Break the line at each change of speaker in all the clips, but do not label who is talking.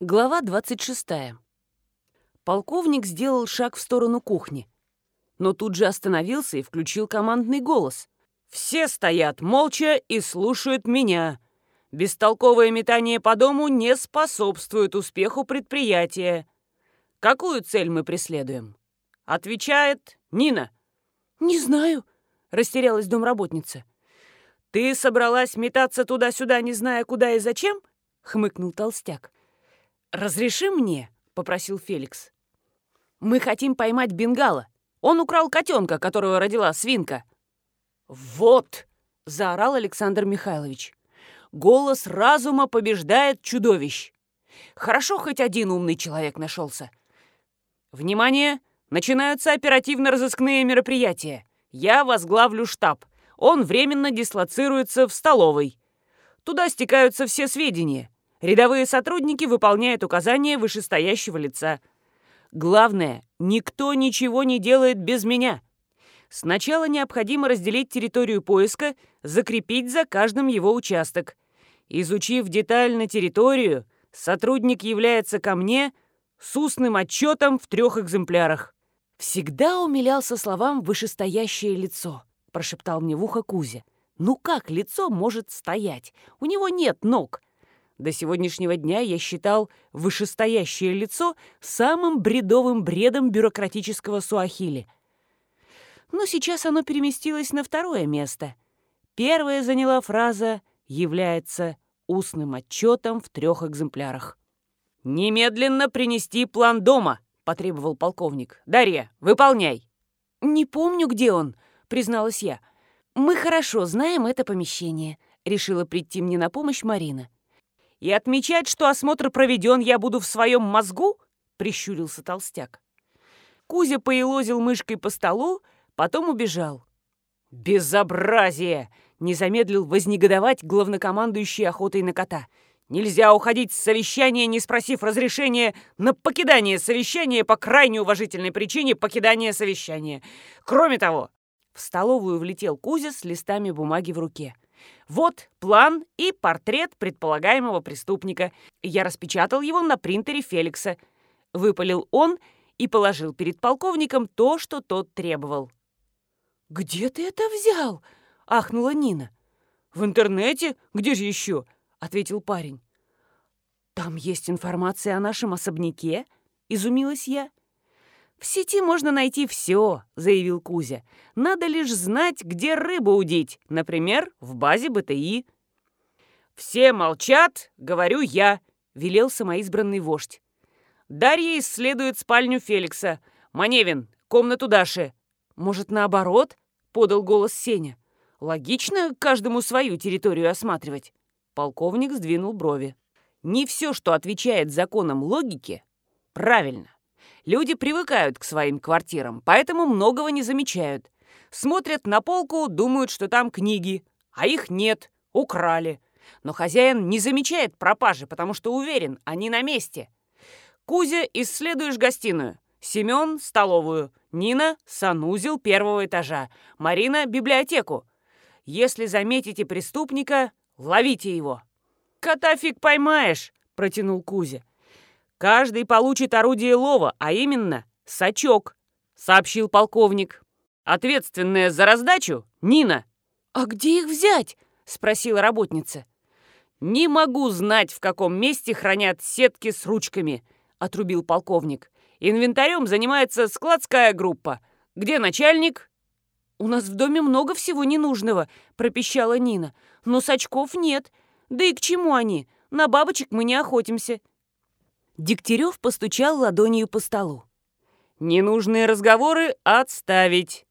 Глава 26. Полковник сделал шаг в сторону кухни, но тут же остановился и включил командный голос. «Все стоят молча и слушают меня. Бестолковое метание по дому не способствует успеху предприятия. Какую цель мы преследуем?» Отвечает Нина. «Не знаю», — растерялась домработница. «Ты собралась метаться туда-сюда, не зная, куда и зачем?» — хмыкнул толстяк. «Разреши мне?» — попросил Феликс. «Мы хотим поймать бенгала. Он украл котенка, которого родила свинка». «Вот!» — заорал Александр Михайлович. «Голос разума побеждает чудовищ. Хорошо, хоть один умный человек нашелся. Внимание! Начинаются оперативно-розыскные мероприятия. Я возглавлю штаб. Он временно дислоцируется в столовой. Туда стекаются все сведения. Рядовые сотрудники выполняют указания вышестоящего лица. Главное, никто ничего не делает без меня. Сначала необходимо разделить территорию поиска, закрепить за каждым его участок. Изучив детально территорию, сотрудник является ко мне с устным отчетом в трех экземплярах. «Всегда умилялся словам «вышестоящее лицо», — прошептал мне в ухо Кузя. «Ну как лицо может стоять? У него нет ног. До сегодняшнего дня я считал вышестоящее лицо самым бредовым бредом бюрократического суахили. Но сейчас оно переместилось на второе место. Первая заняла фраза «является устным отчетом в трех экземплярах». «Немедленно принести план дома», — потребовал полковник. «Дарья, выполняй». «Не помню, где он», — призналась я. «Мы хорошо знаем это помещение», — решила прийти мне на помощь Марина. И отмечать, что осмотр проведен, я буду в своем мозгу?» — прищурился толстяк. Кузя поелозил мышкой по столу, потом убежал. «Безобразие!» — не замедлил вознегодовать главнокомандующий охотой на кота. «Нельзя уходить с совещания, не спросив разрешения на покидание совещания по крайне уважительной причине покидания совещания. Кроме того...» В столовую влетел Кузя с листами бумаги в руке. Вот план и портрет предполагаемого преступника. Я распечатал его на принтере Феликса. Выпалил он и положил перед полковником то, что тот требовал. «Где ты это взял?» — ахнула Нина. «В интернете? Где же еще?» — ответил парень. «Там есть информация о нашем особняке?» — изумилась я. «В сети можно найти все», — заявил Кузя. «Надо лишь знать, где рыбу удить, например, в базе БТИ». «Все молчат, говорю я», — велел самоизбранный вождь. «Дарья исследует спальню Феликса. Маневин, комнату Даши». «Может, наоборот?» — подал голос Сеня. «Логично каждому свою территорию осматривать». Полковник сдвинул брови. «Не все, что отвечает законам логики, правильно. Люди привыкают к своим квартирам, поэтому многого не замечают. Смотрят на полку, думают, что там книги, а их нет, украли. Но хозяин не замечает пропажи, потому что уверен, они на месте. Кузя, исследуешь гостиную. Семен – столовую. Нина – санузел первого этажа. Марина – библиотеку. Если заметите преступника, ловите его. «Кота фиг поймаешь», – протянул Кузя. Каждый получит орудие лова, а именно сачок», — сообщил полковник. «Ответственная за раздачу — Нина». «А где их взять?» — спросила работница. «Не могу знать, в каком месте хранят сетки с ручками», — отрубил полковник. «Инвентарем занимается складская группа. Где начальник?» «У нас в доме много всего ненужного», — пропищала Нина. «Но сачков нет. Да и к чему они? На бабочек мы не охотимся. Дегтярев постучал ладонью по столу. «Ненужные разговоры отставить.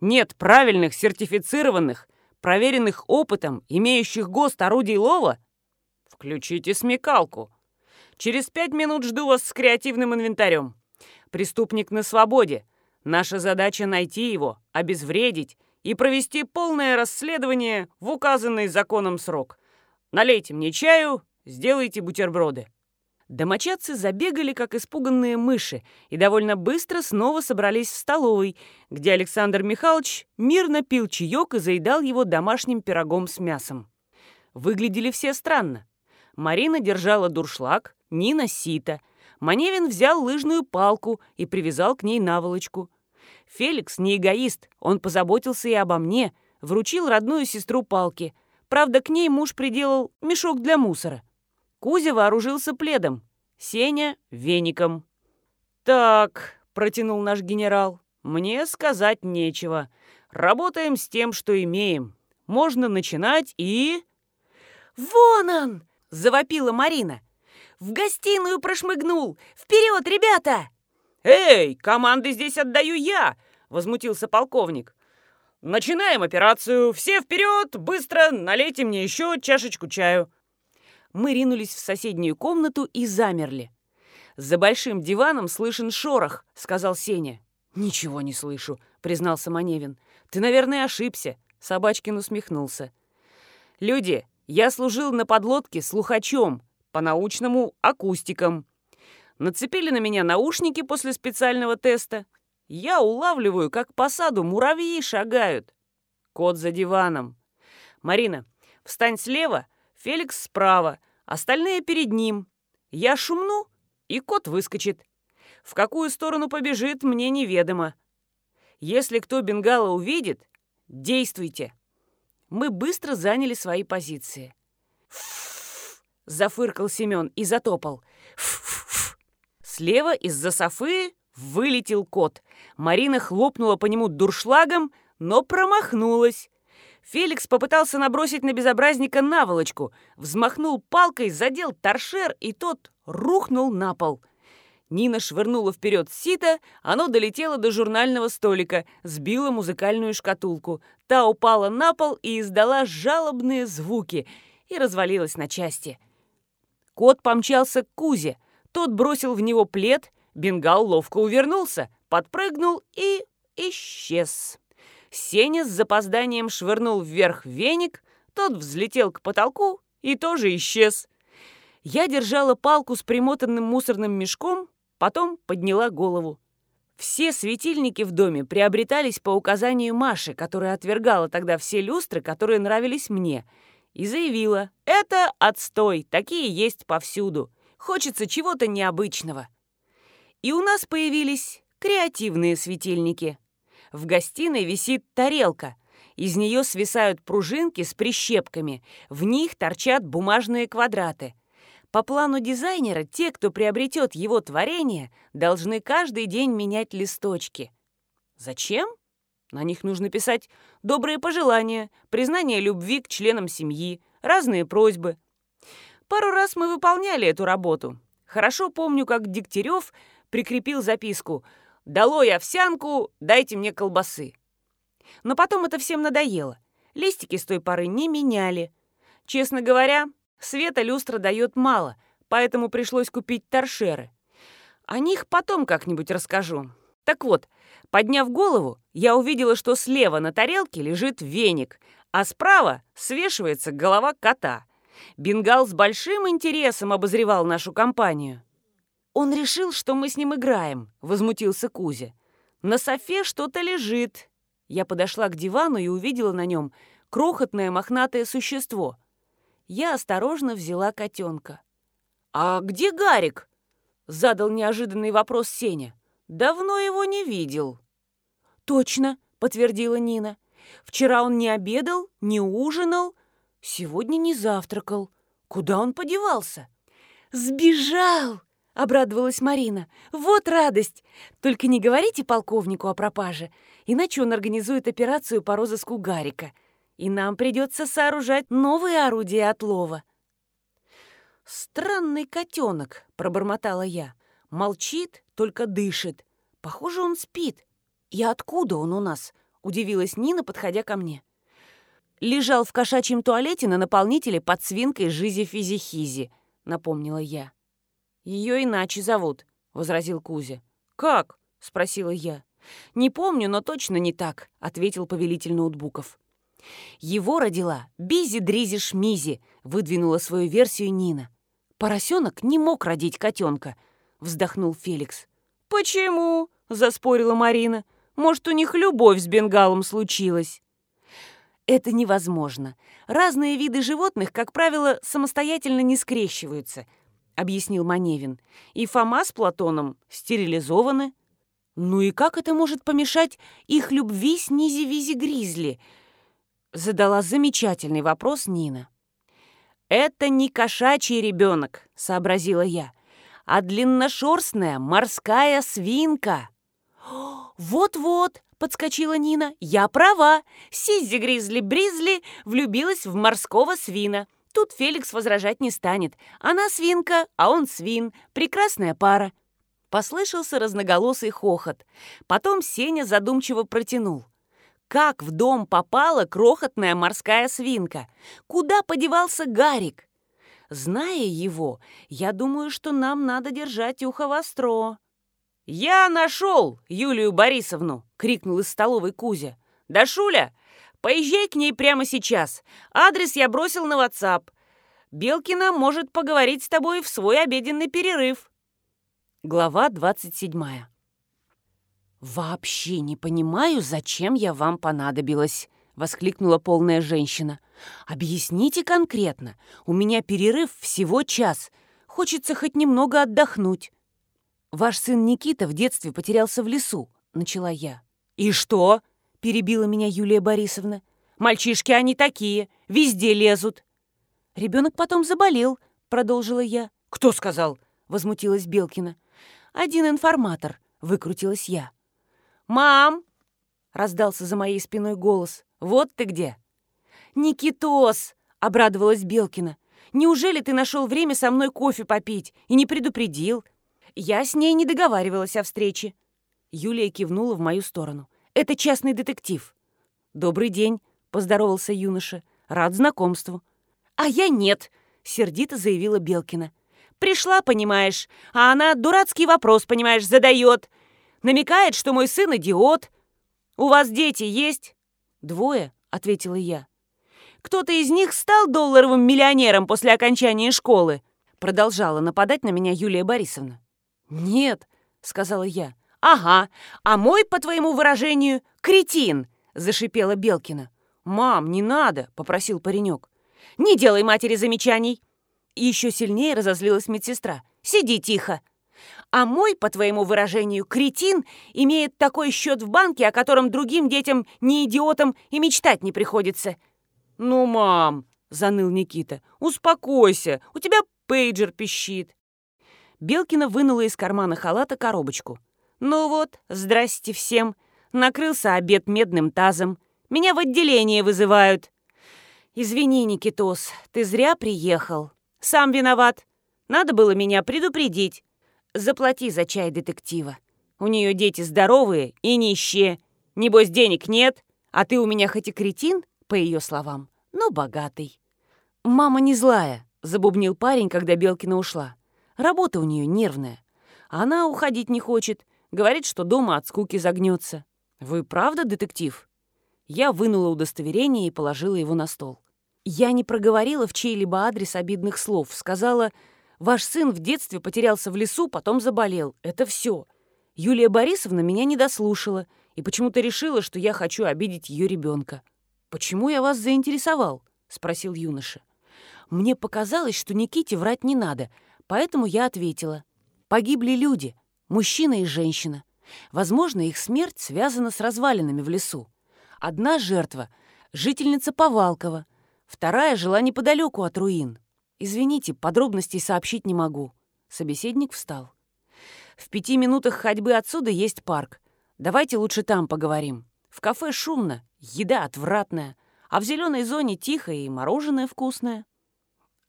Нет правильных, сертифицированных, проверенных опытом, имеющих ГОСТ орудий лова? Включите смекалку. Через пять минут жду вас с креативным инвентарем. Преступник на свободе. Наша задача найти его, обезвредить и провести полное расследование в указанный законом срок. Налейте мне чаю, сделайте бутерброды». Домочадцы забегали, как испуганные мыши, и довольно быстро снова собрались в столовой, где Александр Михайлович мирно пил чаек и заедал его домашним пирогом с мясом. Выглядели все странно. Марина держала дуршлаг, Нина — сито. Маневин взял лыжную палку и привязал к ней наволочку. Феликс не эгоист, он позаботился и обо мне, вручил родную сестру палки. Правда, к ней муж приделал мешок для мусора. Кузя вооружился пледом, Сеня — веником. «Так», — протянул наш генерал, — «мне сказать нечего. Работаем с тем, что имеем. Можно начинать и...»
«Вон он!» — завопила Марина. «В гостиную прошмыгнул! Вперед, ребята!»
«Эй, команды здесь отдаю я!» — возмутился полковник. «Начинаем операцию! Все вперед! Быстро! Налейте мне еще чашечку чаю!» Мы ринулись в соседнюю комнату и замерли. «За большим диваном слышен шорох», — сказал Сеня. «Ничего не слышу», — признался Маневин. «Ты, наверное, ошибся», — Собачкин усмехнулся. «Люди, я служил на подлодке слухачом, по-научному — акустиком. Нацепили на меня наушники после специального теста. Я улавливаю, как по саду муравьи шагают. Кот за диваном. Марина, встань слева, Феликс справа, остальные перед ним. Я шумну, и кот выскочит. В какую сторону побежит, мне неведомо. Если кто бенгала увидит, действуйте. Мы быстро заняли свои позиции. Зафыркал Семен и затопал. Слева из-за софы вылетел кот. Марина хлопнула по нему дуршлагом, но промахнулась. Феликс попытался набросить на безобразника наволочку, взмахнул палкой, задел торшер, и тот рухнул на пол. Нина швырнула вперед сито, оно долетело до журнального столика, сбило музыкальную шкатулку. Та упала на пол и издала жалобные звуки и развалилась на части. Кот помчался к Кузе. Тот бросил в него плед, бенгал ловко увернулся, подпрыгнул и исчез. Сеня с запозданием швырнул вверх веник, тот взлетел к потолку и тоже исчез. Я держала палку с примотанным мусорным мешком, потом подняла голову. Все светильники в доме приобретались по указанию Маши, которая отвергала тогда все люстры, которые нравились мне, и заявила «Это отстой, такие есть повсюду, хочется чего-то необычного». И у нас появились креативные светильники. В гостиной висит тарелка. Из нее свисают пружинки с прищепками. В них торчат бумажные квадраты. По плану дизайнера, те, кто приобретет его творение, должны каждый день менять листочки. Зачем? На них нужно писать добрые пожелания, признание любви к членам семьи, разные просьбы. Пару раз мы выполняли эту работу. Хорошо помню, как Дегтярев прикрепил записку «Долой овсянку, дайте мне колбасы». Но потом это всем надоело. Листики с той поры не меняли. Честно говоря, Света люстра дает мало, поэтому пришлось купить торшеры. О них потом как-нибудь расскажу. Так вот, подняв голову, я увидела, что слева на тарелке лежит веник, а справа свешивается голова кота. Бенгал с большим интересом обозревал нашу компанию. «Он решил, что мы с ним играем», — возмутился Кузя. «На софе что-то лежит». Я подошла к дивану и увидела на нем крохотное мохнатое существо — я осторожно взяла котенка. «А где Гарик?» — задал неожиданный вопрос Сеня. «Давно его не видел». «Точно», — подтвердила Нина. «Вчера он не обедал, не ужинал, сегодня не завтракал. Куда он подевался?» «Сбежал!» — обрадовалась Марина. «Вот радость! Только не говорите полковнику о пропаже, иначе он организует операцию по розыску Гарика и нам придется сооружать новые орудия отлова. «Странный котенок», — пробормотала я. «Молчит, только дышит. Похоже, он спит. И откуда он у нас?» — удивилась Нина, подходя ко мне. «Лежал в кошачьем туалете на наполнителе под свинкой Жизи-Физи-Хизи», — напомнила я. «Ее иначе зовут», — возразил Кузя. «Как?» — спросила я. «Не помню, но точно не так», — ответил повелитель ноутбуков. Его родила Бизи-Дризи-Шмизи, выдвинула свою версию Нина. Поросенок не мог родить котенка, вздохнул Феликс. Почему? заспорила Марина. Может, у них любовь с бенгалом случилась.
Это невозможно. Разные виды животных, как правило, самостоятельно не скрещиваются, объяснил Маневин. И Фома с Платоном стерилизованы. Ну и как это может помешать их любви с Низи-Визи-Гризли? Задала замечательный вопрос Нина. «Это не кошачий ребенок», — сообразила я, «а длинношерстная морская свинка». «Вот-вот», — подскочила Нина, — «я права. Сиззи Гризли-Бризли влюбилась в морского свина. Тут Феликс возражать не станет. Она свинка, а он свин. Прекрасная пара». Послышался разноголосый хохот. Потом Сеня задумчиво протянул. Как в дом попала крохотная морская свинка? Куда подевался Гарик? Зная его, я думаю, что нам надо держать ухо востро. «Я нашел Юлию Борисовну!» — крикнул из столовой Кузя. «Да, Шуля, поезжай к ней прямо сейчас. Адрес я бросил на WhatsApp. Белкина может поговорить с тобой в свой обеденный перерыв». Глава двадцать седьмая. «Вообще не понимаю, зачем я вам понадобилась», — воскликнула полная женщина. «Объясните конкретно. У меня перерыв всего час. Хочется хоть немного отдохнуть». «Ваш сын Никита в детстве потерялся в лесу», — начала я. «И что?» — перебила меня Юлия Борисовна. «Мальчишки они такие, везде лезут». «Ребенок потом заболел», — продолжила я.
«Кто сказал?»
— возмутилась Белкина. «Один информатор», — выкрутилась я.
«Мам!»
— раздался за моей спиной голос. «Вот ты где!» «Никитос!» — обрадовалась Белкина. «Неужели ты нашел время со мной кофе попить и не предупредил? Я с ней не договаривалась о встрече». Юлия кивнула в мою сторону. «Это частный детектив». «Добрый день», — поздоровался юноша. «Рад знакомству». «А я нет», — сердито заявила Белкина. «Пришла, понимаешь, а она дурацкий вопрос, понимаешь, задает. Намекает, что мой сын идиот. У вас дети есть?» «Двое», — ответила я. «Кто-то из них стал долларовым миллионером после окончания школы?» Продолжала нападать на меня Юлия Борисовна. «Нет», — сказала я. «Ага, а мой, по твоему выражению, кретин», — зашипела Белкина. «Мам, не надо», — попросил паренек. «Не делай матери замечаний». Еще сильнее разозлилась медсестра. «Сиди тихо». А мой, по твоему выражению, кретин имеет такой счет в банке, о котором другим детям, не идиотам, и мечтать не приходится. «Ну, мам», — заныл Никита, — «успокойся, у тебя пейджер пищит». Белкина вынула из кармана халата коробочку. «Ну вот, здрасте всем. Накрылся обед медным тазом. Меня в отделение вызывают». «Извини, Никитос, ты зря приехал. Сам виноват. Надо было меня предупредить. Заплати за чай детектива. У нее дети здоровые и нищие. Небось, денег нет, а ты у меня хоть и кретин, по ее словам, но богатый. Мама не злая, забубнил парень, когда Белкина ушла. Работа у нее нервная. Она уходить не хочет, говорит, что дома от скуки загнется. Вы правда детектив? Я вынула удостоверение и положила его на стол. Я не проговорила в чей-либо адрес обидных слов, сказала Ваш сын в детстве потерялся в лесу, потом заболел. Это все. Юлия Борисовна меня не дослушала и почему-то решила, что я хочу обидеть ее ребенка. «Почему я вас заинтересовал?» — спросил юноша. Мне показалось, что Никите врать не надо, поэтому я ответила. Погибли люди, мужчина и женщина. Возможно, их смерть связана с развалинами в лесу. Одна жертва — жительница Повалкова, вторая жила неподалеку от руин. «Извините, подробностей сообщить не могу». Собеседник встал. «В пяти минутах ходьбы отсюда есть парк. Давайте лучше там поговорим. В кафе шумно, еда отвратная, а в зеленой зоне тихо и мороженое вкусное».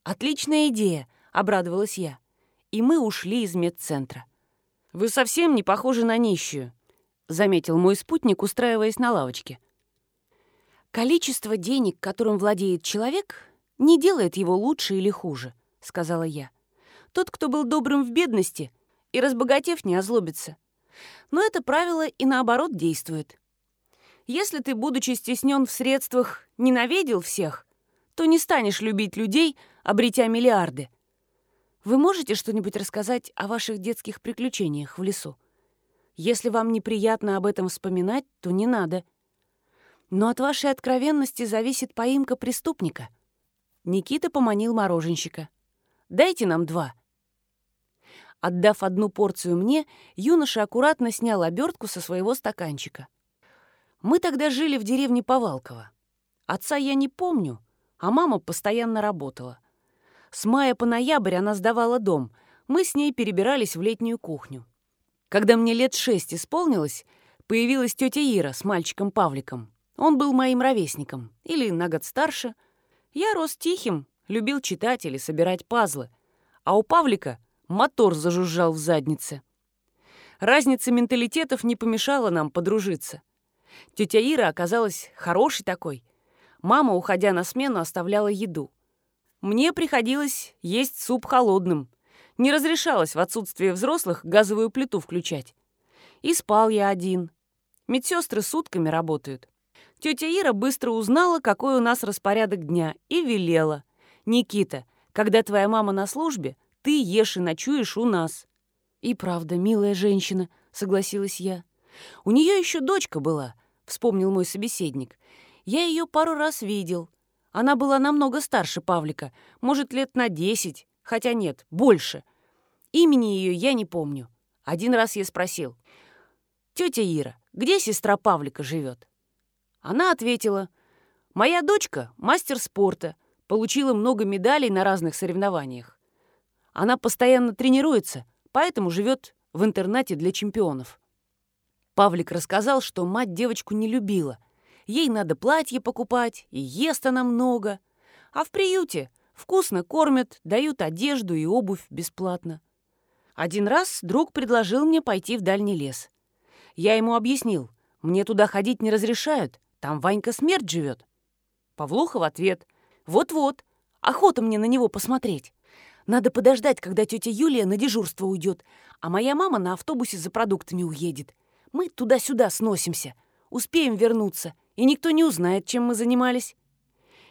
«Отличная идея», — обрадовалась я. И мы ушли из медцентра. «Вы совсем не похожи на нищую», — заметил мой спутник, устраиваясь на лавочке. Количество денег, которым владеет человек, не делает его лучше или хуже», — сказала я. «Тот, кто был добрым в бедности и, разбогатев, не озлобится. Но это правило и наоборот действует. Если ты, будучи стеснен в средствах, ненавидел всех, то не станешь любить людей, обретя миллиарды. Вы можете что-нибудь рассказать о ваших детских приключениях в лесу? Если вам неприятно об этом вспоминать, то не надо». Но от вашей откровенности зависит поимка преступника. Никита поманил мороженщика. «Дайте нам два». Отдав одну порцию мне, юноша аккуратно снял обертку со своего стаканчика. Мы тогда жили в деревне Повалково. Отца я не помню, а мама постоянно работала. С мая по ноябрь она сдавала дом. Мы с ней перебирались в летнюю кухню. Когда мне лет шесть исполнилось, появилась тетя Ира с мальчиком Павликом. Он был моим ровесником, или на год старше. Я рос тихим, любил читать или собирать пазлы. А у Павлика мотор зажужжал в заднице. Разница менталитетов не помешала нам подружиться. Тетя Ира оказалась хорошей такой. Мама, уходя на смену, оставляла еду. Мне приходилось есть суп холодным. Не разрешалось в отсутствие взрослых газовую плиту включать. И спал я один. Медсестры сутками работают. Тетя Ира быстро узнала, какой у нас распорядок дня, и велела. «Никита, когда твоя мама на службе, ты ешь и ночуешь у нас». «И правда, милая женщина», — согласилась я. «У нее еще дочка была», — вспомнил мой собеседник. «Я ее пару раз видел. Она была намного старше Павлика, может, лет на десять, хотя нет, больше. Имени ее я не помню. Один раз я спросил. «Тетя Ира, где сестра Павлика живет?» Она ответила. «Моя дочка — мастер спорта, получила много медалей на разных соревнованиях. Она постоянно тренируется, поэтому живет в интернате для чемпионов. Павлик рассказал, что мать девочку не любила. Ей надо платье покупать, и ест она много. А в приюте вкусно кормят, дают одежду и обувь бесплатно. Один раз друг предложил мне пойти в дальний лес. Я ему объяснил, мне туда ходить не разрешают, там Ванька смерть живет. Павлуха в ответ, вот-вот, охота мне на него посмотреть. Надо подождать, когда тетя Юлия на дежурство уйдет, а моя мама на автобусе за продуктами уедет. Мы туда-сюда сносимся. Успеем вернуться, и никто не узнает, чем мы занимались».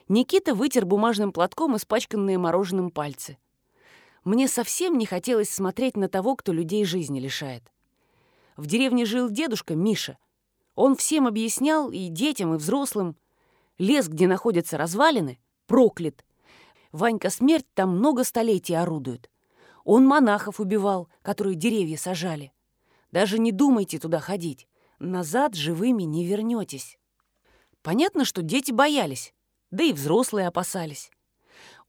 Никита вытер бумажным платком испачканные мороженым пальцы. Мне совсем не хотелось смотреть на того, кто людей жизни лишает. В деревне жил дедушка Миша. Он всем объяснял, и детям, и взрослым. Лес, где находятся развалины, проклят. Ванька Смерть там много столетий орудует. Он монахов убивал, которые деревья сажали. Даже не думайте туда ходить. Назад живыми не вернетесь. Понятно, что дети боялись, да и взрослые опасались.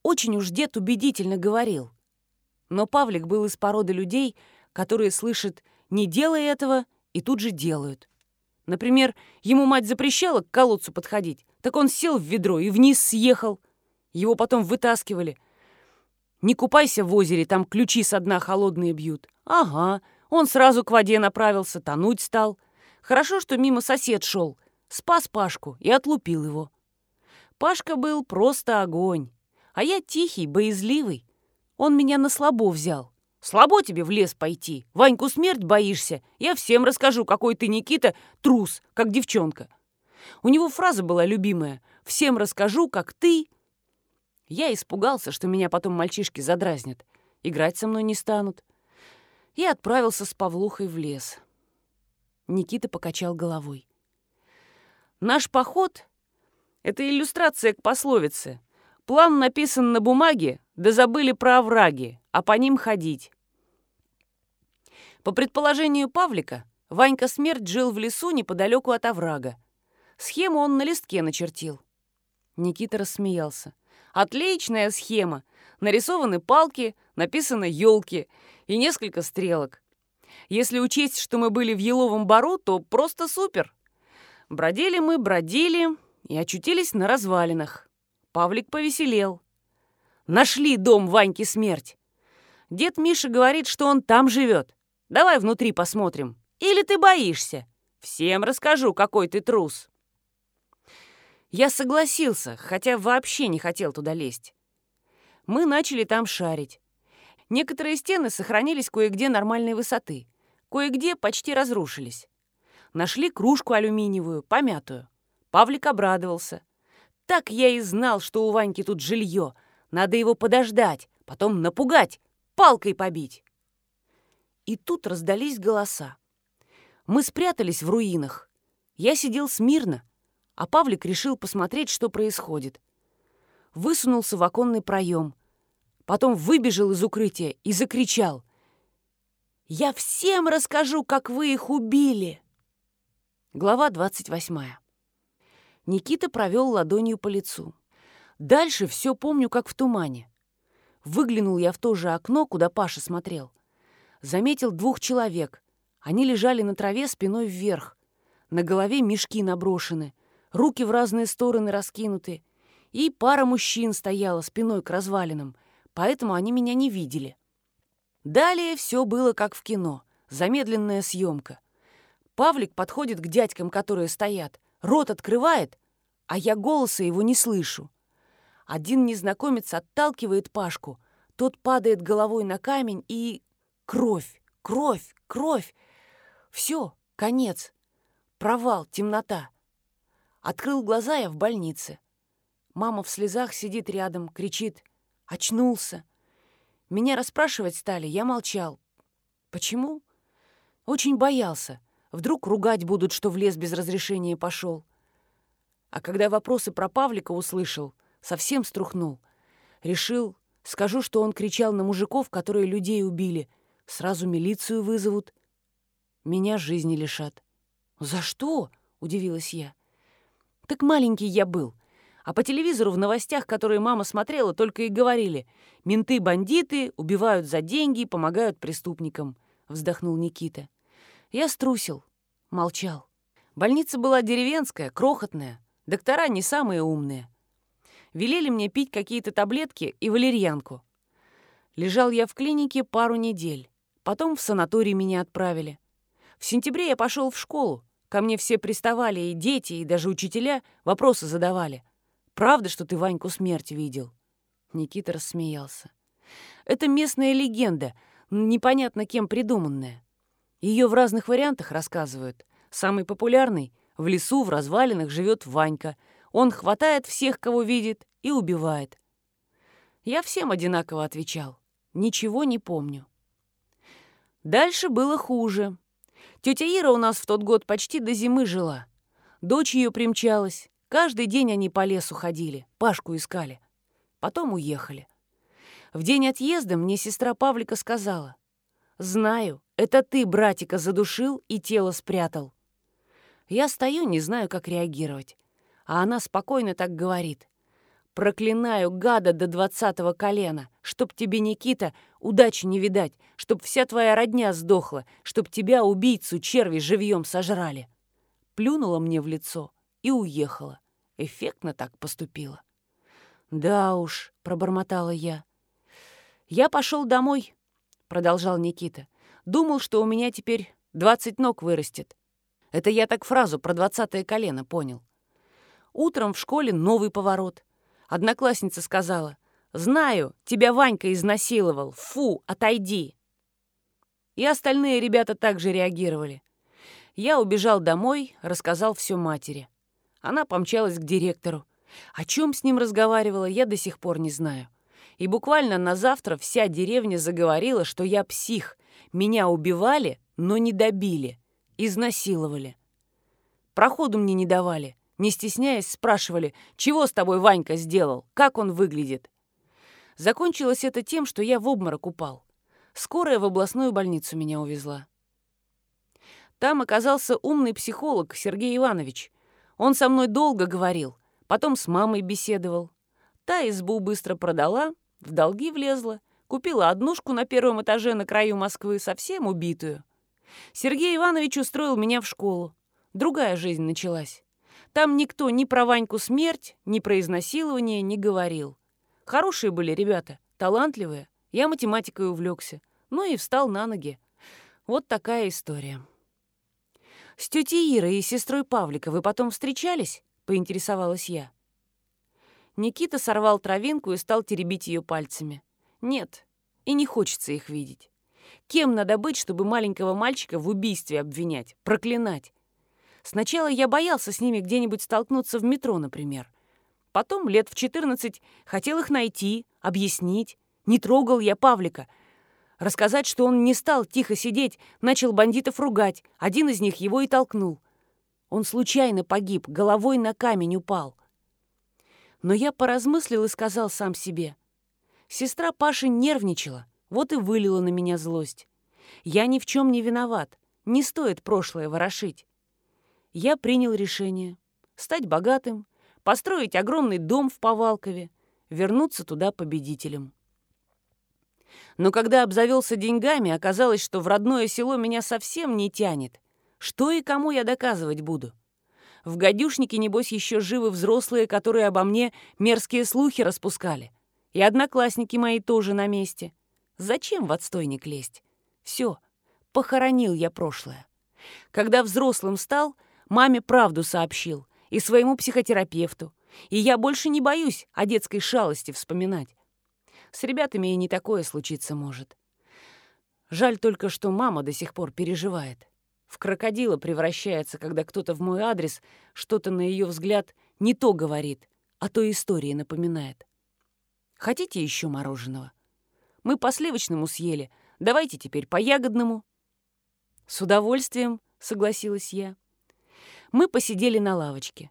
Очень уж дед убедительно говорил. Но Павлик был из породы людей, которые слышат «не делай этого» и тут же делают. Например, ему мать запрещала к колодцу подходить, так он сел в ведро и вниз съехал — его потом вытаскивали. Не купайся в озере, там ключи со дна холодные бьют. Ага, он сразу к воде направился, тонуть стал. Хорошо, что мимо сосед шел. Спас Пашку и отлупил его. Пашка был просто огонь. А я тихий, боязливый. Он меня на слабо взял. Слабо тебе в лес пойти. Ваньку смерть боишься. Я всем расскажу, какой ты, Никита, трус, как девчонка. У него фраза была любимая. «Всем расскажу, как ты я испугался, что меня потом мальчишки задразнят. Играть со мной не станут. И отправился с Павлухой в лес. Никита покачал головой. Наш поход — это иллюстрация к пословице. План написан на бумаге, да забыли про овраги, а по ним ходить. По предположению Павлика, Ванька Смерть жил в лесу неподалеку от оврага. Схему он на листке начертил. Никита рассмеялся. Отличная схема. Нарисованы палки, написано «елки» и несколько стрелок. Если учесть, что мы были в еловом бару, то просто супер. Бродили мы, бродили и очутились на развалинах. Павлик повеселел. Нашли дом Ваньки Смерть. Дед Миша говорит, что он там живет. Давай внутри посмотрим. Или ты боишься? Всем расскажу, какой ты трус. Я согласился, хотя вообще не хотел туда лезть. Мы начали там шарить. Некоторые стены сохранились кое-где нормальной высоты, кое-где почти разрушились. Нашли кружку алюминиевую, помятую. Павлик обрадовался. Так я и знал, что у Ваньки тут жилье. Надо его подождать, потом напугать, палкой побить. И тут раздались голоса. Мы спрятались в руинах. Я сидел смирно, а Павлик решил посмотреть, что происходит. Высунулся в оконный проем, потом выбежал из укрытия и закричал. «Я всем расскажу, как вы их убили!» Глава 28. Никита провел ладонью по лицу. Дальше все помню, как в тумане. Выглянул я в то же окно, куда Паша смотрел. Заметил двух человек. Они лежали на траве спиной вверх. На голове мешки наброшены, руки в разные стороны раскинуты. И пара мужчин стояла спиной к развалинам, поэтому они меня не видели. Далее все было как в кино. Замедленная съемка. Павлик подходит к дядькам, которые стоят, рот открывает, а я голоса его не слышу. Один незнакомец отталкивает Пашку, тот падает головой на камень и... Кровь, кровь, кровь. Все, конец. Провал, темнота. Открыл глаза я в больнице. Мама в слезах сидит рядом, кричит «Очнулся!». Меня расспрашивать стали, я молчал. Почему? Очень боялся. Вдруг ругать будут, что в лес без разрешения пошел. А когда вопросы про Павлика услышал, совсем струхнул. Решил, скажу, что он кричал на мужиков, которые людей убили. Сразу милицию вызовут. Меня жизни лишат. «За что?» — удивилась я. «Так маленький я был. А по телевизору в новостях, которые мама смотрела, только и говорили. «Менты-бандиты убивают за деньги, помогают преступникам», — вздохнул Никита. Я струсил, молчал. Больница была деревенская, крохотная. Доктора не самые умные. Велели мне пить какие-то таблетки и валерьянку. Лежал я в клинике пару недель. Потом в санаторий меня отправили. В сентябре я пошел в школу. Ко мне все приставали, и дети, и даже учителя вопросы задавали. «Правда, что ты Ваньку смерть видел?» Никита рассмеялся. «Это местная легенда, непонятно кем придуманная. Ее в разных вариантах рассказывают. Самый популярный — в лесу в развалинах живет Ванька — он хватает всех, кого видит, и убивает. Я всем одинаково отвечал. Ничего не помню. Дальше было хуже. Тетя Ира у нас в тот год почти до зимы жила. Дочь ее примчалась. Каждый день они по лесу ходили, Пашку искали. Потом уехали. В день отъезда мне сестра Павлика сказала. «Знаю, это ты братика задушил и тело спрятал». Я стою, не знаю, как реагировать а она спокойно так говорит. «Проклинаю гада до двадцатого колена, чтоб тебе, Никита, удачи не видать, чтоб вся твоя родня сдохла, чтоб тебя, убийцу, черви живьем сожрали». Плюнула мне в лицо и уехала. Эффектно так поступила. «Да уж», — пробормотала я. «Я пошел домой», — продолжал Никита. «Думал, что у меня теперь двадцать ног вырастет. Это я так фразу про двадцатое колено понял. Утром в школе новый поворот. Одноклассница сказала, «Знаю, тебя Ванька изнасиловал. Фу, отойди!» И остальные ребята также реагировали. Я убежал домой, рассказал все матери. Она помчалась к директору. О чем с ним разговаривала, я до сих пор не знаю. И буквально на завтра вся деревня заговорила, что я псих. Меня убивали, но не добили. Изнасиловали. Проходу мне не давали не стесняясь, спрашивали, чего с тобой Ванька сделал, как он выглядит. Закончилось это тем, что я в обморок упал. Скорая в областную больницу меня увезла. Там оказался умный психолог Сергей Иванович. Он со мной долго говорил, потом с мамой беседовал. Та избу быстро продала, в долги влезла, купила однушку на первом этаже на краю Москвы, совсем убитую. Сергей Иванович устроил меня в школу. Другая жизнь началась. Там никто ни про Ваньку смерть, ни про изнасилование не говорил. Хорошие были ребята, талантливые. Я математикой увлекся. Ну и встал на ноги. Вот такая история. «С тетей Ирой и сестрой Павлика вы потом встречались?» — поинтересовалась я. Никита сорвал травинку и стал теребить ее пальцами. «Нет, и не хочется их видеть. Кем надо быть, чтобы маленького мальчика в убийстве обвинять, проклинать? Сначала я боялся с ними где-нибудь столкнуться в метро, например. Потом, лет в 14, хотел их найти, объяснить. Не трогал я Павлика. Рассказать, что он не стал тихо сидеть, начал бандитов ругать. Один из них его и толкнул. Он случайно погиб, головой на камень упал. Но я поразмыслил и сказал сам себе. Сестра Паши нервничала, вот и вылила на меня злость. Я ни в чем не виноват, не стоит прошлое ворошить. Я принял решение стать богатым, построить огромный дом в Повалкове, вернуться туда победителем. Но когда обзавелся деньгами, оказалось, что в родное село меня совсем не тянет. Что и кому я доказывать буду? В гадюшнике, небось, еще живы взрослые, которые обо мне мерзкие слухи распускали. И одноклассники мои тоже на месте. Зачем в отстойник лезть? Все, похоронил я прошлое. Когда взрослым стал, маме правду сообщил и своему психотерапевту. И я больше не боюсь о детской шалости вспоминать. С ребятами и не такое случиться может. Жаль только, что мама до сих пор переживает. В крокодила превращается, когда кто-то в мой адрес что-то, на ее взгляд, не то говорит, а то истории напоминает. Хотите еще мороженого? Мы по сливочному съели, давайте теперь по ягодному. С удовольствием, согласилась я. Мы посидели на лавочке.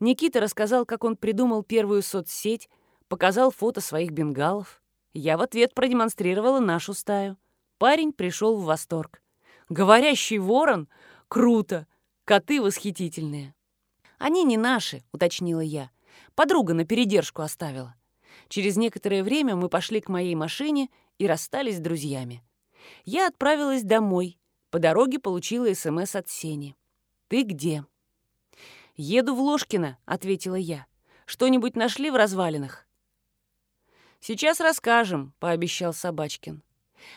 Никита рассказал, как он придумал первую соцсеть, показал фото своих бенгалов. Я в ответ продемонстрировала нашу стаю. Парень пришел в восторг. «Говорящий ворон? Круто! Коты восхитительные!» «Они не наши», — уточнила я. Подруга на передержку оставила. Через некоторое время мы пошли к моей машине и расстались с друзьями. Я отправилась домой. По дороге получила СМС от Сени. «Ты где?» «Еду в Ложкино», — ответила я. «Что-нибудь нашли в развалинах?» «Сейчас расскажем», — пообещал Собачкин.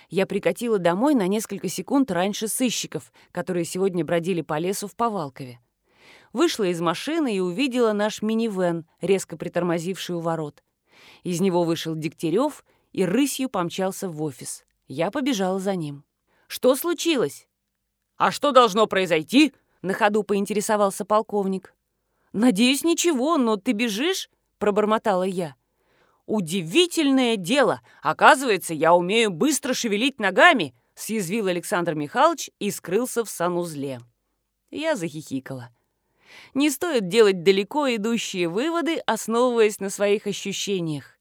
Я прикатила домой на несколько секунд раньше сыщиков, которые сегодня бродили по лесу в Повалкове. Вышла из машины и увидела наш минивэн, резко притормозивший у ворот. Из него вышел Дегтярев и рысью помчался в офис. Я побежала за ним. «Что случилось?» «А что должно произойти?» — на ходу поинтересовался полковник. «Надеюсь, ничего, но ты бежишь?» — пробормотала я. «Удивительное дело! Оказывается, я умею быстро шевелить ногами!» — съязвил Александр Михайлович и скрылся в санузле. Я захихикала. Не стоит делать далеко идущие выводы, основываясь на своих ощущениях.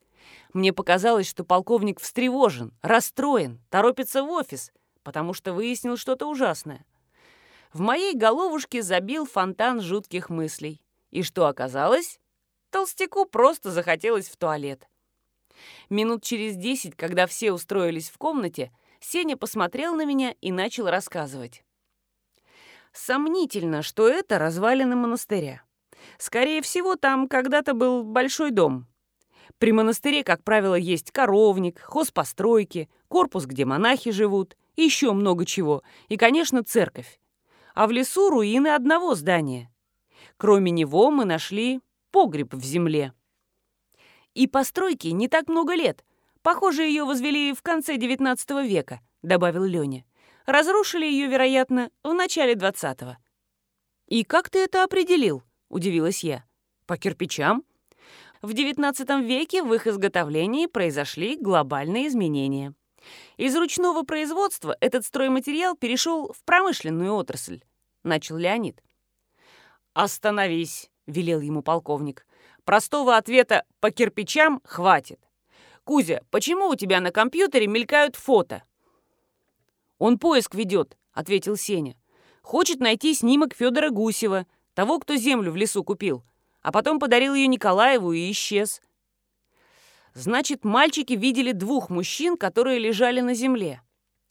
Мне показалось, что полковник встревожен, расстроен, торопится в офис, потому что выяснил что-то ужасное. В моей головушке забил фонтан жутких мыслей. И что оказалось? Толстяку просто захотелось в туалет. Минут через десять, когда все устроились в комнате, Сеня посмотрел на меня и начал рассказывать. Сомнительно, что это развалины монастыря. Скорее всего, там когда-то был большой дом. При монастыре, как правило, есть коровник, хозпостройки, корпус, где монахи живут, еще много чего, и, конечно, церковь. А в лесу руины одного здания. Кроме него мы нашли погреб в земле. И постройки не так много лет. Похоже, ее возвели в конце XIX века, добавил Леня. Разрушили ее, вероятно, в начале XX. И как ты это определил? Удивилась я. По кирпичам. В XIX веке в их изготовлении произошли глобальные изменения. Из ручного производства этот стройматериал перешел в промышленную отрасль, начал Леонид. «Остановись», — велел ему полковник. Простого ответа «по кирпичам» хватит. «Кузя, почему у тебя на компьютере мелькают фото?» «Он поиск ведет», — ответил Сеня. «Хочет найти снимок Федора Гусева, того, кто землю в лесу купил, а потом подарил ее Николаеву и исчез». «Значит, мальчики видели двух мужчин, которые лежали на земле».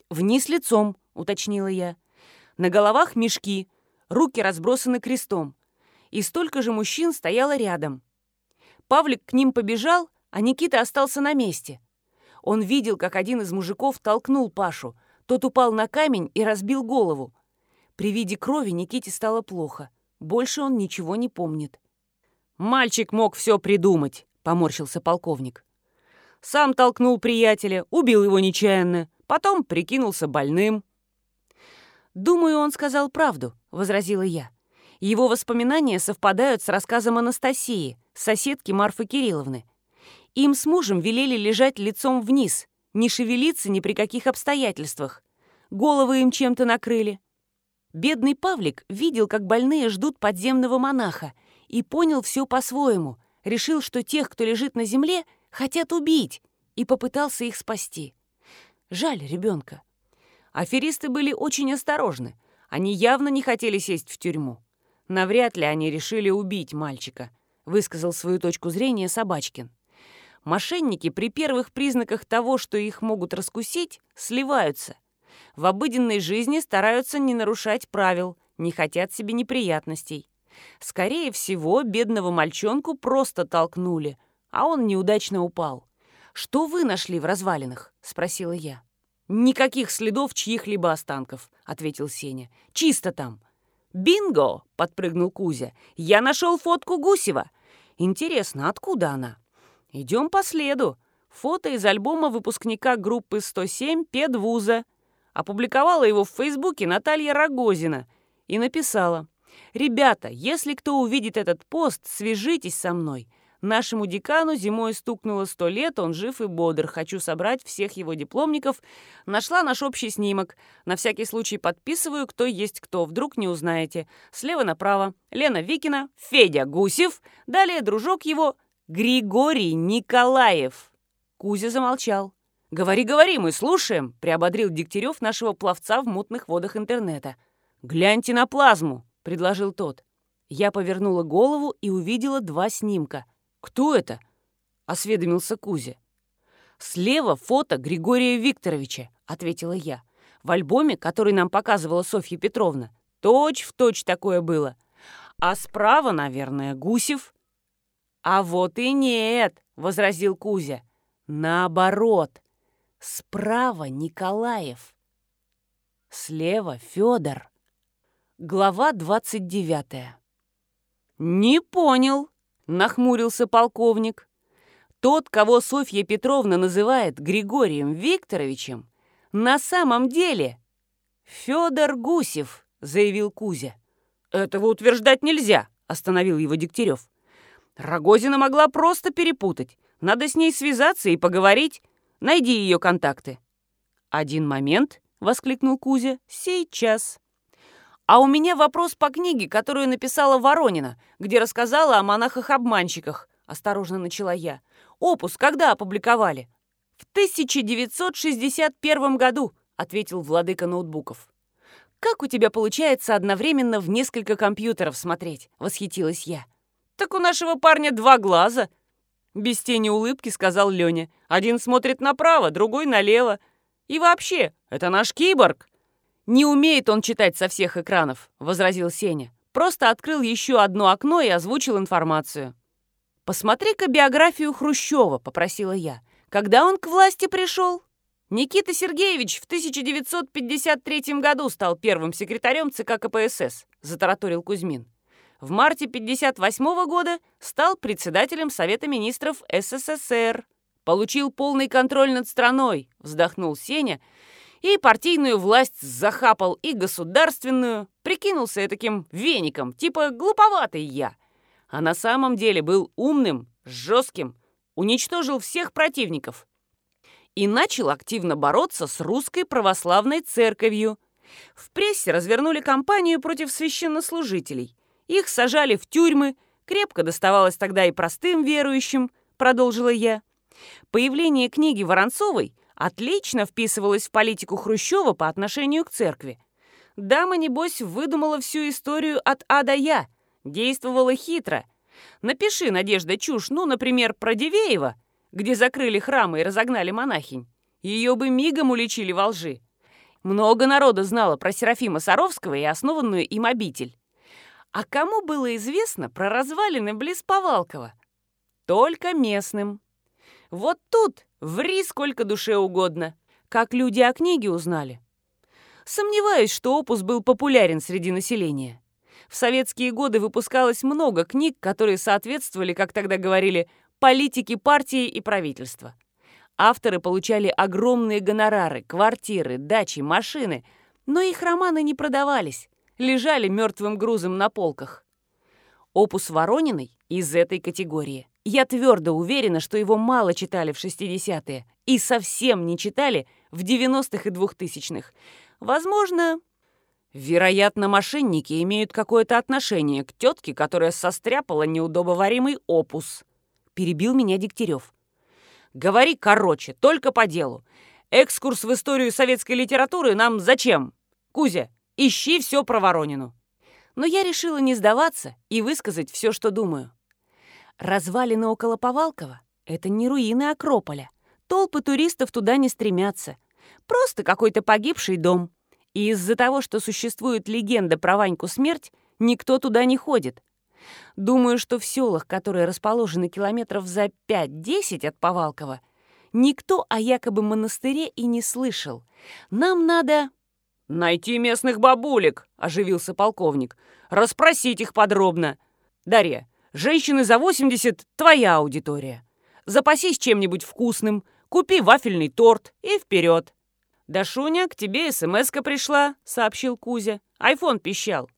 «Вниз лицом», — уточнила я. «На головах мешки, руки разбросаны крестом. И столько же мужчин стояло рядом. Павлик к ним побежал, а Никита остался на месте. Он видел, как один из мужиков толкнул Пашу. Тот упал на камень и разбил голову. При виде крови Никите стало плохо. Больше он ничего не помнит. «Мальчик мог все придумать», — поморщился полковник. «Сам толкнул приятеля, убил его нечаянно, потом прикинулся больным». «Думаю, он сказал правду», — возразила я. Его воспоминания совпадают с рассказом Анастасии — соседки Марфы Кирилловны. Им с мужем велели лежать лицом вниз, не шевелиться ни при каких обстоятельствах. Головы им чем-то накрыли. Бедный Павлик видел, как больные ждут подземного монаха, и понял все по-своему. Решил, что тех, кто лежит на земле, хотят убить, и попытался их спасти. Жаль ребенка. Аферисты были очень осторожны. Они явно не хотели сесть в тюрьму. Навряд ли они решили убить мальчика, высказал свою точку зрения Собачкин. Мошенники при первых признаках того, что их могут раскусить, сливаются – в обыденной жизни стараются не нарушать правил, не хотят себе неприятностей. Скорее всего, бедного мальчонку просто толкнули, а он неудачно упал. «Что вы нашли в развалинах?» — спросила я. «Никаких следов чьих-либо останков», — ответил Сеня. «Чисто там». «Бинго!» — подпрыгнул Кузя. «Я нашел фотку Гусева. Интересно, откуда она?» «Идем по следу. Фото из альбома выпускника группы 107 педвуза опубликовала его в Фейсбуке Наталья Рогозина и написала «Ребята, если кто увидит этот пост, свяжитесь со мной. Нашему декану зимой стукнуло сто лет, он жив и бодр. Хочу собрать всех его дипломников. Нашла наш общий снимок. На всякий случай подписываю, кто есть кто. Вдруг не узнаете. Слева направо. Лена Викина, Федя Гусев. Далее дружок его Григорий Николаев. Кузя замолчал. «Говори, говори, мы слушаем», — приободрил Дегтярев нашего пловца в мутных водах интернета. «Гляньте на плазму», — предложил тот. Я повернула голову и увидела два снимка. «Кто это?» — осведомился Кузя. «Слева фото Григория Викторовича», — ответила я. «В альбоме, который нам показывала Софья Петровна, точь в точь такое было. А справа, наверное, Гусев». «А вот и нет», — возразил Кузя. «Наоборот». Справа Николаев. Слева Федор. Глава 29. «Не понял», — нахмурился полковник. «Тот, кого Софья Петровна называет Григорием Викторовичем, на самом деле Федор Гусев», — заявил Кузя. «Этого утверждать нельзя», — остановил его Дегтярев. «Рогозина могла просто перепутать. Надо с ней связаться и поговорить. Найди ее контакты». «Один момент», — воскликнул Кузя. «Сейчас». «А у меня вопрос по книге, которую написала Воронина, где рассказала о монахах-обманщиках», — осторожно начала я. «Опус когда опубликовали?» «В 1961 году», — ответил владыка ноутбуков. «Как у тебя получается одновременно в несколько компьютеров смотреть?» — восхитилась я. «Так у нашего парня два глаза», без тени улыбки сказал Леня. Один смотрит направо, другой налево. И вообще, это наш киборг. Не умеет он читать со всех экранов, возразил Сеня. Просто открыл еще одно окно и озвучил информацию. «Посмотри-ка биографию Хрущева», — попросила я. «Когда он к власти пришел?» Никита Сергеевич в 1953 году стал первым секретарем ЦК КПСС, затараторил Кузьмин в марте 1958 года стал председателем Совета министров СССР. Получил полный контроль над страной, вздохнул Сеня, и партийную власть захапал, и государственную, прикинулся таким веником, типа глуповатый я. А на самом деле был умным, жестким, уничтожил всех противников. И начал активно бороться с русской православной церковью. В прессе развернули кампанию против священнослужителей. Их сажали в тюрьмы, крепко доставалось тогда и простым верующим, продолжила я. Появление книги Воронцовой отлично вписывалось в политику Хрущева по отношению к церкви. Дама, небось, выдумала всю историю от А до Я, действовала хитро. Напиши, Надежда, чушь, ну, например, про Дивеева, где закрыли храмы и разогнали монахинь. Ее бы мигом уличили во лжи. Много народа знало про Серафима Саровского и основанную им обитель. А кому было известно про развалины близ Повалкова? Только местным. Вот тут ври сколько душе угодно. Как люди о книге узнали? Сомневаюсь, что опус был популярен среди населения. В советские годы выпускалось много книг, которые соответствовали, как тогда говорили, политике партии и правительства. Авторы получали огромные гонорары, квартиры, дачи, машины, но их романы не продавались лежали мертвым грузом на полках. Опус Ворониной из этой категории. Я твердо уверена, что его мало читали в 60-е и совсем не читали в 90-х и 2000-х. Возможно,
Вероятно, мошенники имеют какое-то отношение к тетке, которая состряпала неудобоваримый опус. Перебил меня Дегтярев. Говори короче, только по делу. Экскурс в историю советской литературы нам зачем? Кузя, ищи все про Воронину.
Но я решила не сдаваться и высказать все, что думаю. Развалины около Повалкова — это не руины Акрополя. Толпы туристов туда не стремятся. Просто какой-то погибший дом. И из-за того, что существует легенда про Ваньку смерть, никто туда не ходит. Думаю, что в селах, которые расположены километров за 5-10 от Повалкова, никто о якобы монастыре и не слышал. Нам надо...
«Найти местных бабулек», — оживился полковник. «Расспросить их подробно. Дарья, женщины за 80 — твоя аудитория. Запасись чем-нибудь вкусным, купи вафельный торт и вперед. «Да, Шуня, к тебе смс-ка пришла», — сообщил Кузя. «Айфон пищал».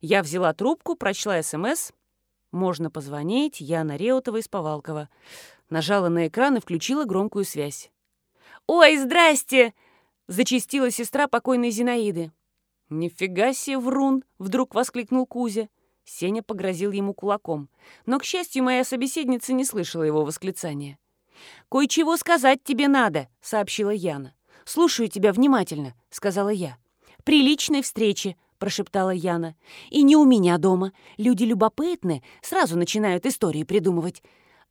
Я взяла трубку, прочла СМС. «Можно позвонить, Яна Реутова из Повалкова». Нажала на экран и включила громкую связь. «Ой, здрасте!» — зачастила сестра покойной Зинаиды. «Нифига себе, врун!» — вдруг воскликнул Кузя. Сеня погрозил ему кулаком. Но, к счастью, моя собеседница не слышала его восклицания. «Кое-чего сказать тебе надо», — сообщила Яна. «Слушаю тебя внимательно», — сказала я. «Приличной встречи», — прошептала Яна. «И не у меня дома. Люди любопытны, сразу начинают истории придумывать.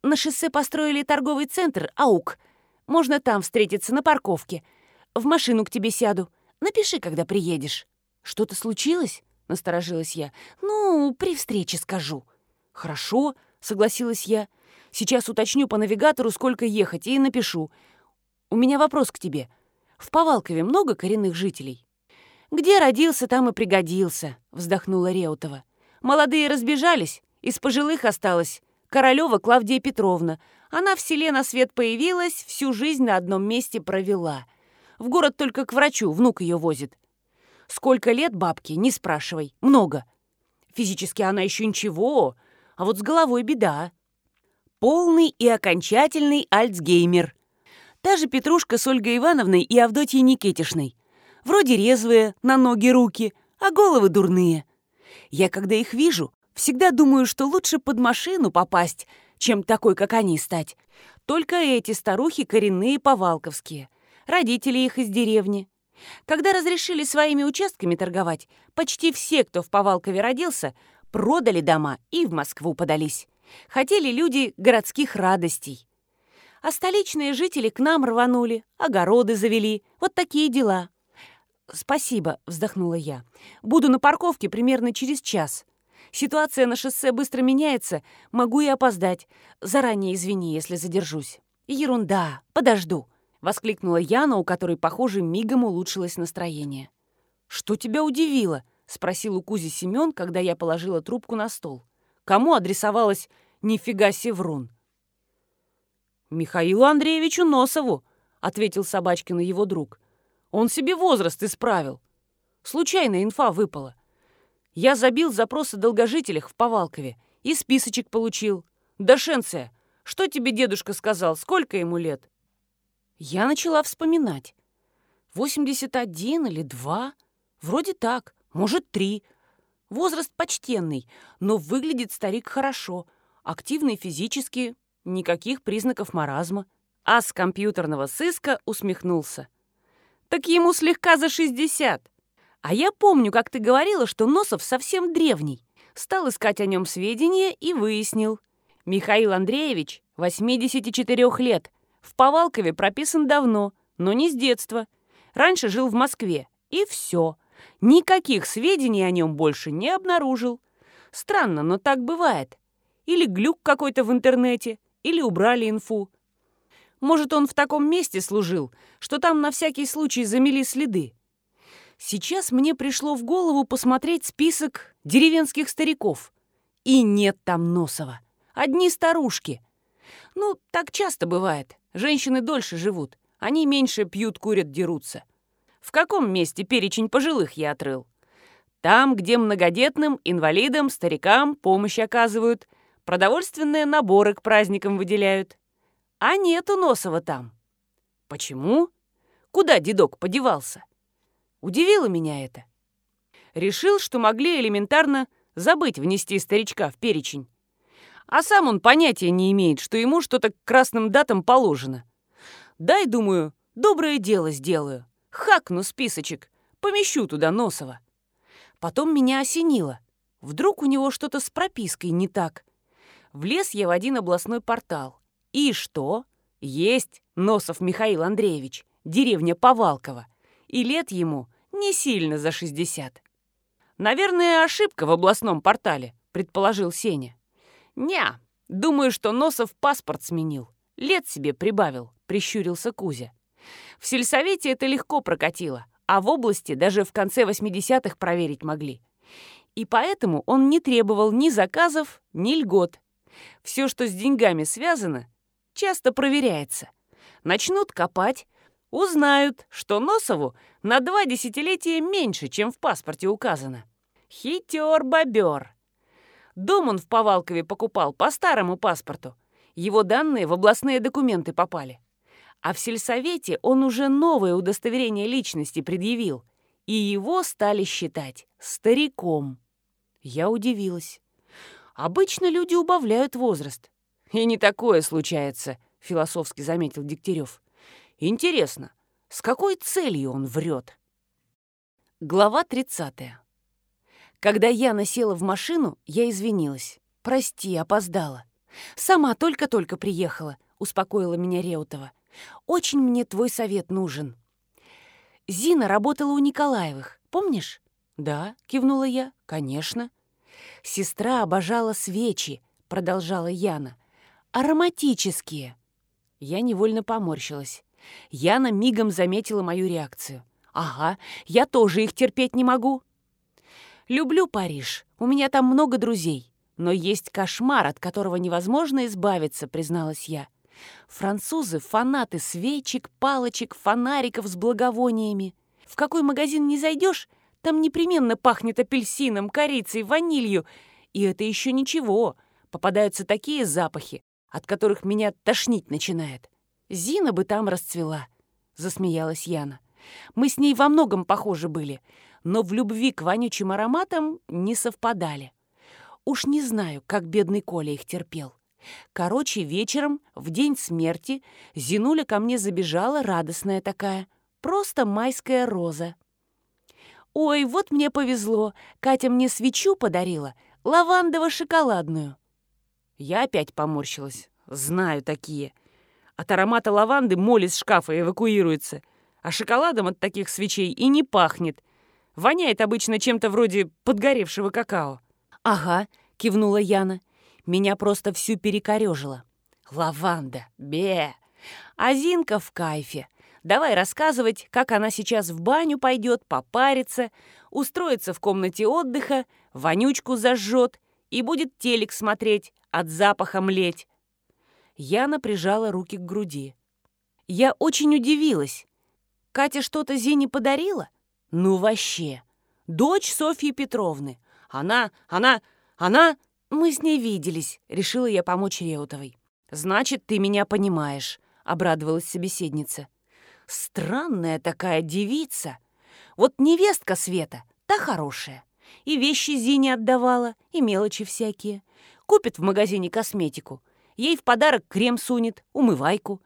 На шоссе построили торговый центр «Аук». Можно там встретиться на парковке. В машину к тебе сяду. Напиши, когда приедешь». «Что-то случилось?» — насторожилась я. «Ну, при встрече скажу». «Хорошо», — согласилась я. «Сейчас уточню по навигатору, сколько ехать, и напишу. У меня вопрос к тебе. В Повалкове много коренных жителей?» «Где родился, там и пригодился», — вздохнула Реутова. «Молодые разбежались, из пожилых осталась Королева Клавдия Петровна. Она в селе на свет появилась, всю жизнь на одном месте провела. В город только к врачу, внук ее возит. Сколько лет бабке, не спрашивай, много. Физически она еще ничего, а вот с головой беда. Полный и окончательный альцгеймер. Та же Петрушка с Ольгой Ивановной и Авдотьей Никитишной. Вроде резвые, на ноги руки, а головы дурные. Я, когда их вижу, всегда думаю, что лучше под машину попасть, чем такой, как они, стать. Только эти старухи коренные повалковские. Родители их из деревни. Когда разрешили своими участками торговать, почти все, кто в Повалкове родился, продали дома и в Москву подались. Хотели люди городских радостей. А столичные жители к нам рванули, огороды завели. Вот такие дела. «Спасибо», — вздохнула я. «Буду на парковке примерно через час. Ситуация на шоссе быстро меняется, могу и опоздать. Заранее извини, если задержусь». «Ерунда, подожду», — воскликнула Яна, у которой, похоже, мигом улучшилось настроение. «Что тебя удивило?» — спросил у Кузи Семен, когда я положила трубку на стол. «Кому адресовалась «Нифига Севрун»?» «Михаилу Андреевичу Носову», — ответил Собачкин его друг. «Он себе возраст исправил. Случайно инфа выпала. Я забил запрос о долгожителях в Повалкове и списочек получил. Дашенция, что тебе дедушка сказал, сколько ему лет?» Я начала вспоминать. «Восемьдесят один или два? Вроде так, может, три. Возраст почтенный, но выглядит старик хорошо, активный физически, Никаких признаков маразма. А с компьютерного сыска усмехнулся. «Так ему слегка за 60. А я помню, как ты говорила, что Носов совсем древний. Стал искать о нем сведения и выяснил. Михаил Андреевич, 84 лет, в Повалкове прописан давно, но не с детства. Раньше жил в Москве. И все. Никаких сведений о нем больше не обнаружил. Странно, но так бывает. Или глюк какой-то в интернете, или убрали инфу. Может, он в таком месте служил, что там на всякий случай замели следы. Сейчас мне пришло в голову посмотреть список деревенских стариков. И нет там Носова. Одни старушки. Ну, так часто бывает. Женщины дольше живут. Они меньше пьют, курят, дерутся. В каком месте перечень пожилых я отрыл? Там, где многодетным, инвалидам, старикам помощь оказывают – Продовольственные наборы к праздникам выделяют. А нету Носова там. Почему? Куда дедок подевался? Удивило меня это.
Решил, что могли элементарно забыть внести старичка в перечень. А сам он понятия не имеет, что ему что-то к красным датам положено. Дай, думаю, доброе дело сделаю. Хакну списочек, помещу туда Носова. Потом меня осенило. Вдруг у него что-то с пропиской не так. Влез я в один областной портал. И что? Есть Носов Михаил Андреевич, деревня Повалково. И лет ему не сильно за 60. Наверное, ошибка в областном портале, предположил Сеня. «Не, думаю, что Носов паспорт сменил. Лет себе прибавил», — прищурился Кузя. «В сельсовете это легко прокатило, а в области даже в конце 80-х проверить могли. И поэтому он не требовал ни заказов, ни льгот. Все, что с деньгами связано, часто проверяется. Начнут копать, узнают, что Носову на два десятилетия меньше, чем в паспорте указано. Хитер-бобер. Дом он в Повалкове покупал по старому паспорту. Его данные в областные документы попали. А в сельсовете он уже новое удостоверение личности предъявил, и его стали считать стариком. Я удивилась. Обычно люди убавляют возраст. И не такое случается, философски заметил Дегтярев. Интересно, с какой целью он врет? Глава 30. Когда Яна села в машину, я извинилась. «Прости, опоздала. Сама только-только приехала», — успокоила меня Реутова. «Очень мне твой совет нужен». Зина работала у Николаевых, помнишь? «Да», — кивнула я, — «конечно». «Сестра обожала свечи», — продолжала Яна. «Ароматические». Я невольно поморщилась. Яна мигом заметила мою реакцию. «Ага, я тоже их терпеть не могу». Люблю Париж, у меня там много друзей. Но есть кошмар, от которого невозможно избавиться, призналась я. Французы — фанаты свечек, палочек, фонариков с благовониями. В какой магазин не зайдешь, там непременно пахнет апельсином, корицей, ванилью. И это еще ничего. Попадаются такие запахи, от которых меня тошнить начинает. Зина бы там расцвела, засмеялась Яна. Мы с ней во многом похожи были но в любви к вонючим ароматам не совпадали. Уж не знаю, как бедный Коля их терпел. Короче, вечером, в день смерти, Зинуля ко мне забежала, радостная такая. Просто майская роза. «Ой, вот мне повезло. Катя мне свечу подарила, лавандово-шоколадную». Я опять поморщилась. Знаю такие. От аромата лаванды моль из шкафа эвакуируется, а шоколадом от таких свечей и не пахнет. Воняет обычно чем-то вроде подгоревшего какао». «Ага», — кивнула Яна. «Меня просто всю перекорежило. Лаванда, бе! А Зинка в кайфе. Давай рассказывать, как она сейчас в баню пойдет, попарится, устроится в комнате отдыха, вонючку зажжет и будет телек смотреть, от запаха млеть». Яна прижала руки к груди. Я очень удивилась. Катя что-то Зине подарила? Ну вообще. Дочь Софьи Петровны. Она, она, она... Мы с ней виделись, решила я помочь Реутовой. Значит, ты меня понимаешь, обрадовалась собеседница. Странная такая девица. Вот невестка Света, та хорошая. И вещи Зине отдавала, и мелочи всякие. Купит в магазине косметику. Ей в подарок крем сунет, умывайку.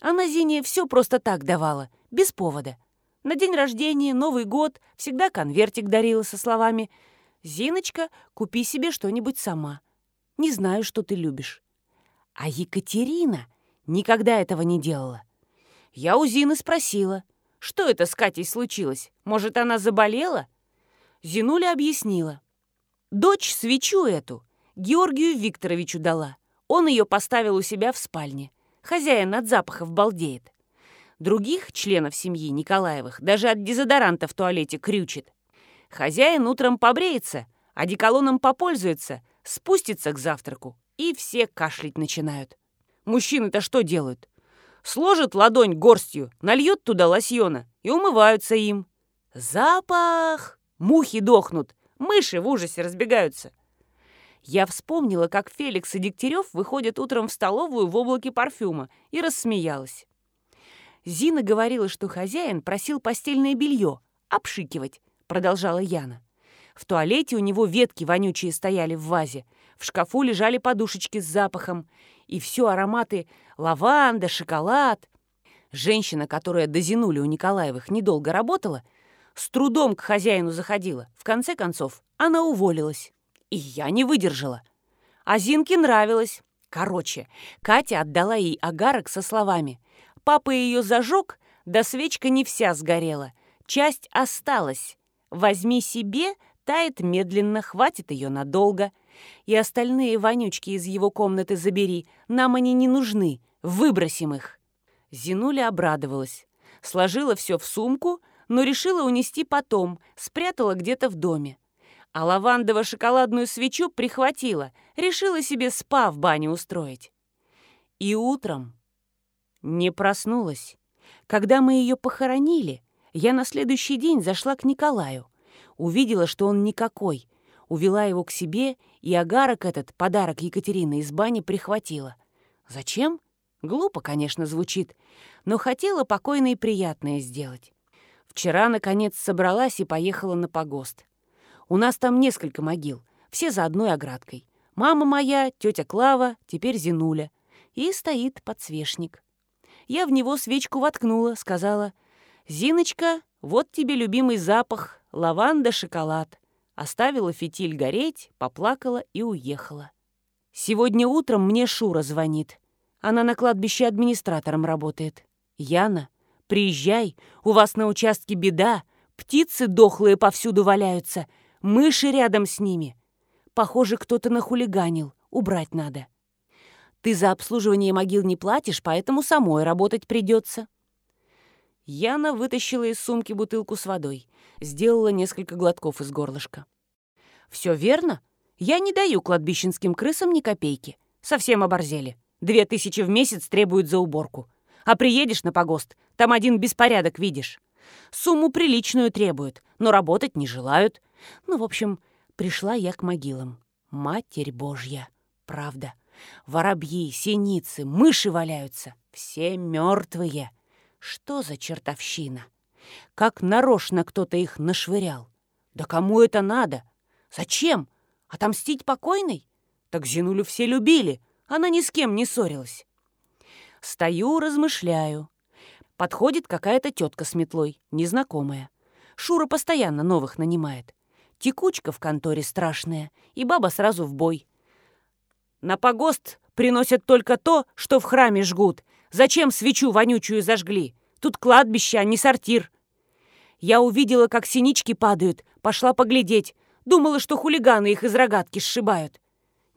Она Зине все просто так давала, без повода. На день рождения, Новый год всегда конвертик дарила со словами «Зиночка, купи себе что-нибудь сама. Не знаю, что ты любишь». А Екатерина никогда этого не делала. Я у Зины спросила, что это с Катей случилось? Может, она заболела? Зинуля объяснила. Дочь свечу эту Георгию Викторовичу дала. Он ее поставил у себя в спальне. Хозяин от запахов балдеет. Других членов семьи Николаевых даже от дезодоранта в туалете крючит. Хозяин утром побреется, одеколоном попользуется, спустится к завтраку, и все кашлять начинают. Мужчины-то что делают? Сложат ладонь горстью, нальют туда лосьона и умываются им. Запах! Мухи дохнут, мыши в ужасе разбегаются. Я вспомнила, как Феликс и Дегтярев выходят утром в столовую в облаке парфюма и рассмеялась. Зина говорила, что хозяин просил постельное белье обшикивать,
продолжала Яна. В туалете у него ветки вонючие стояли в вазе, в шкафу лежали подушечки с запахом, и все ароматы лаванда, шоколад. Женщина, которая до Зинули у Николаевых недолго работала, с трудом к хозяину заходила. В конце концов, она уволилась. И я не выдержала. А Зинке нравилось. Короче, Катя отдала ей агарок со словами. Папа ее зажег, да свечка не вся сгорела. Часть осталась. Возьми себе, тает медленно, хватит ее надолго. И остальные вонючки из его комнаты забери. Нам они не нужны. Выбросим их. Зинуля обрадовалась. Сложила все в сумку, но решила унести потом, спрятала где-то в доме. А лавандово-шоколадную свечу прихватила, решила себе спа в бане устроить. И утром не проснулась. Когда мы ее похоронили, я на следующий день зашла к Николаю. Увидела, что он никакой. Увела его к себе, и агарок этот, подарок Екатерины из бани, прихватила. Зачем? Глупо, конечно, звучит, но хотела покойно и приятное сделать. Вчера, наконец, собралась и поехала на погост. У нас там несколько могил, все за одной оградкой. Мама моя, тетя Клава, теперь Зинуля. И стоит подсвечник. Я в него свечку воткнула, сказала, «Зиночка, вот тебе любимый запах, лаванда, шоколад». Оставила фитиль гореть, поплакала и уехала. Сегодня утром мне Шура звонит. Она на кладбище администратором работает. «Яна, приезжай, у вас на участке беда, птицы дохлые повсюду валяются, мыши рядом с ними. Похоже, кто-то нахулиганил, убрать надо». Ты за обслуживание могил не платишь, поэтому самой работать придется. Яна вытащила из сумки бутылку с водой, сделала несколько глотков из горлышка. «Все верно. Я не даю кладбищенским крысам ни копейки. Совсем оборзели. Две тысячи в месяц требуют за уборку. А приедешь на погост, там один беспорядок видишь. Сумму приличную требуют, но работать не желают. Ну, в общем, пришла я к могилам. Матерь Божья. Правда. Воробьи, синицы, мыши валяются. Все мертвые. Что за чертовщина? Как нарочно кто-то их нашвырял. Да кому это надо? Зачем? Отомстить покойной? Так Зинулю все любили. Она ни с кем не ссорилась. Стою, размышляю. Подходит какая-то тетка с метлой, незнакомая. Шура постоянно новых нанимает. Текучка в конторе страшная, и баба сразу в бой. На погост приносят только то, что в храме жгут. Зачем свечу вонючую зажгли? Тут кладбище, а не сортир. Я увидела, как синички падают, пошла поглядеть. Думала, что хулиганы их из рогатки сшибают.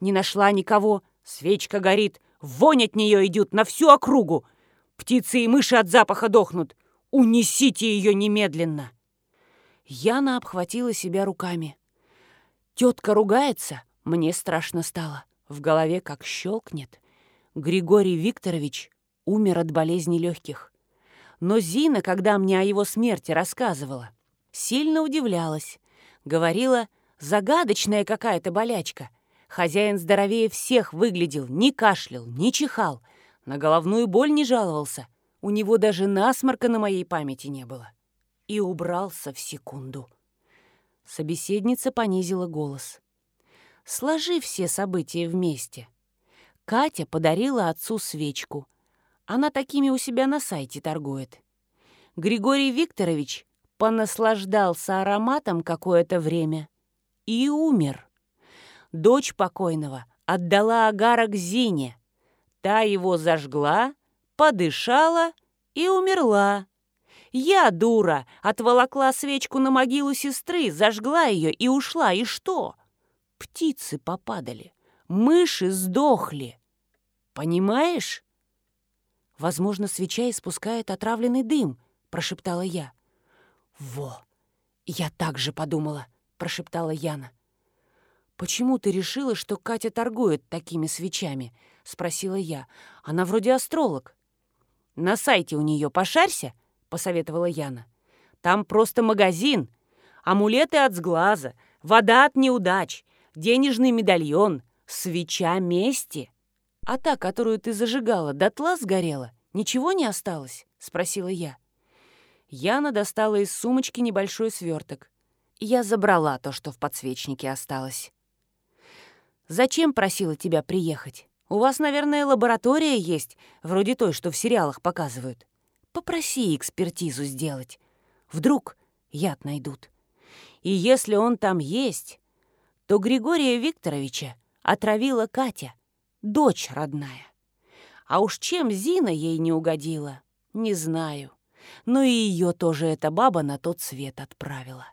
Не нашла никого. Свечка горит. Вонь от нее идет на всю округу. Птицы и мыши от запаха дохнут. Унесите ее немедленно. Яна обхватила себя руками. Тетка ругается, мне страшно стало. В голове как щелкнет. Григорий Викторович умер от болезни легких. Но Зина, когда мне о его смерти рассказывала, сильно удивлялась. Говорила, загадочная какая-то болячка. Хозяин здоровее всех выглядел, не кашлял, не чихал, на головную боль не жаловался. У него даже насморка на моей памяти не было. И убрался в секунду. Собеседница понизила голос. Сложи все события вместе. Катя подарила отцу свечку. Она такими у себя на сайте торгует. Григорий Викторович понаслаждался ароматом какое-то время и умер. Дочь покойного отдала агарок Зине. Та его зажгла, подышала и умерла. Я, дура, отволокла свечку на могилу сестры, зажгла ее и ушла. И что? Птицы попадали, мыши сдохли. Понимаешь? Возможно, свеча испускает отравленный дым, прошептала я. Во! Я так же подумала, прошептала Яна. «Почему ты решила, что Катя торгует такими свечами?» — спросила я. «Она вроде астролог». «На сайте у нее пошарься», — посоветовала Яна. «Там просто магазин. Амулеты от сглаза, вода от неудач, денежный медальон, свеча мести. А та, которую ты зажигала, дотла сгорела? Ничего не осталось?» — спросила я. Яна достала из сумочки небольшой сверток. Я забрала то, что в подсвечнике осталось. Зачем просила тебя приехать? У вас, наверное, лаборатория есть, вроде той, что в сериалах показывают. Попроси экспертизу сделать. Вдруг яд найдут. И если он там есть, то Григория Викторовича отравила Катя, дочь родная. А уж чем Зина ей не угодила, не знаю. Но и ее тоже эта баба на тот свет отправила.